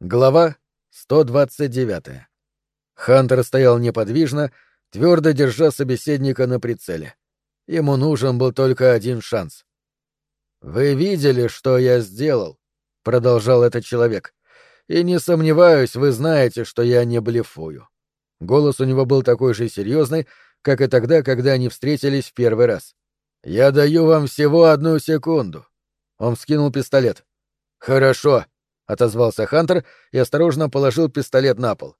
Глава 129. Хантер стоял неподвижно, твердо держа собеседника на прицеле. Ему нужен был только один шанс. «Вы видели, что я сделал?» — продолжал этот человек. «И не сомневаюсь, вы знаете, что я не блефую». Голос у него был такой же серьезный, как и тогда, когда они встретились в первый раз. «Я даю вам всего одну секунду». Он вскинул пистолет. «Хорошо», — отозвался Хантер и осторожно положил пистолет на пол.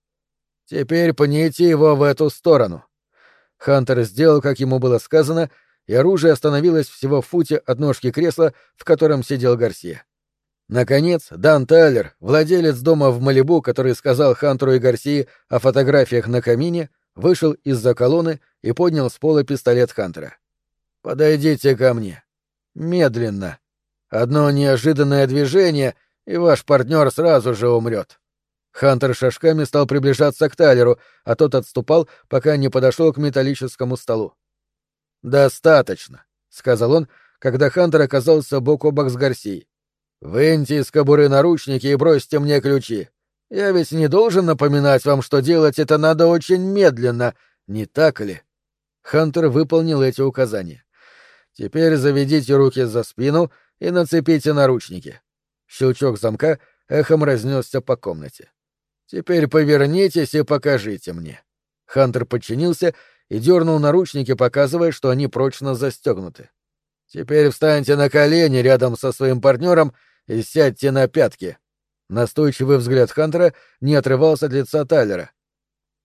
«Теперь пните его в эту сторону». Хантер сделал, как ему было сказано, и оружие остановилось всего в футе от ножки кресла, в котором сидел Гарсия. Наконец, Дан Тайлер, владелец дома в Малибу, который сказал Хантеру и Гарсии о фотографиях на камине, вышел из-за колонны и поднял с пола пистолет Хантера. «Подойдите ко мне. Медленно. Одно неожиданное движение, и ваш партнер сразу же умрет. Хантер шажками стал приближаться к Тайлеру, а тот отступал, пока не подошел к металлическому столу. «Достаточно», — сказал он, когда Хантер оказался бок о бок с Гарсией. «Выньте из кобуры наручники и бросьте мне ключи. Я ведь не должен напоминать вам, что делать это надо очень медленно, не так ли?» Хантер выполнил эти указания. «Теперь заведите руки за спину и нацепите наручники. Щелчок замка эхом разнесся по комнате. «Теперь повернитесь и покажите мне». Хантер подчинился и дернул наручники, показывая, что они прочно застегнуты. «Теперь встаньте на колени рядом со своим партнером и сядьте на пятки». Настойчивый взгляд Хантера не отрывался от лица Тайлера.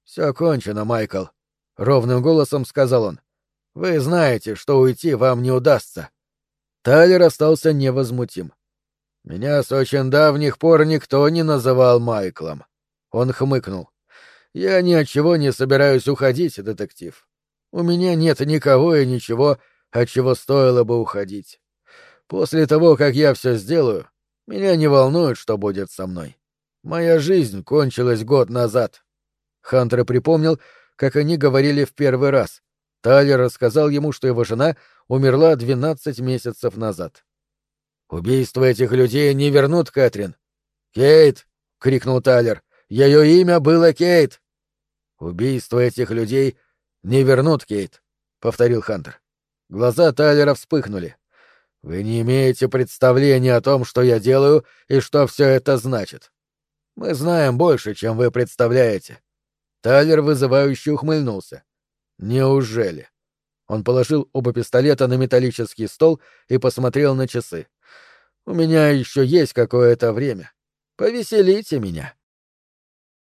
«Все кончено, Майкл», — ровным голосом сказал он. «Вы знаете, что уйти вам не удастся». Тайлер остался невозмутим. Меня с очень давних пор никто не называл Майклом. Он хмыкнул. Я ни от чего не собираюсь уходить, детектив. У меня нет никого и ничего, от чего стоило бы уходить. После того, как я все сделаю, меня не волнует, что будет со мной. Моя жизнь кончилась год назад. Хантер припомнил, как они говорили в первый раз. Тайлер рассказал ему, что его жена умерла двенадцать месяцев назад. Убийство этих людей не вернут Кэтрин. Кейт! крикнул Тайлер. Ее имя было Кейт. Убийство этих людей не вернут Кейт, повторил Хантер. Глаза Тайлера вспыхнули. Вы не имеете представления о том, что я делаю и что все это значит. Мы знаем больше, чем вы представляете. Тайлер вызывающе ухмыльнулся. Неужели? Он положил оба пистолета на металлический стол и посмотрел на часы. У меня еще есть какое-то время. Повеселите меня.